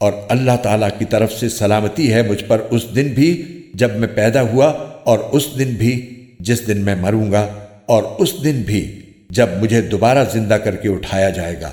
اور اللہ تعالیٰ کی طرف سے سلامتی ہے مجھ پر اس دن بھی جب میں پیدا ہوا اور اس دن بھی جس دن میں مروں گا اور اس دن بھی جب مجھے دوبارہ زندہ کر کے اٹھایا جائے گا۔